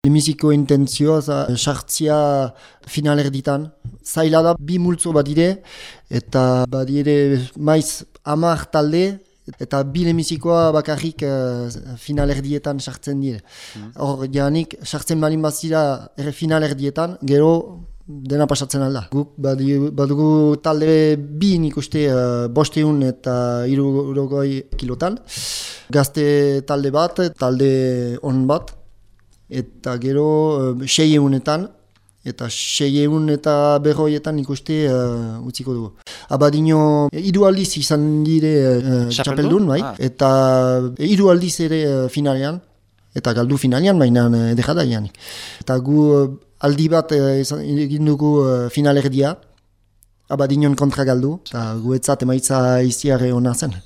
Lemiziko intentzioa, sartzia finaler ditan. Zaila da, bi multzo badire, eta badire maiz amar talde, eta bi lemizikoa bakarrik uh, finaler dietan sartzen dire. Mm. Hor, mm. janik, sartzen balin bazira ere finaler dietan, gero dena pasatzen alda. Guk badugu talde bi nik uste uh, bosteun eta irurogoi kilotan. Gazte talde bat, talde on bat, eta gero uh, sei egunetan, eta sei egun eta berroietan ikuste uh, utziko dugu. Abadino, hiru aldiz izan dire uh, txapeldun, bai? Ah. eta hiru aldiz ere uh, finalean, eta galdu finalean, baina uh, dejada janik. Eta gu aldi bat uh, egin dugu uh, finalerdia, abadinon kontra galdu, eta guetzat emaitza iziare hona zen.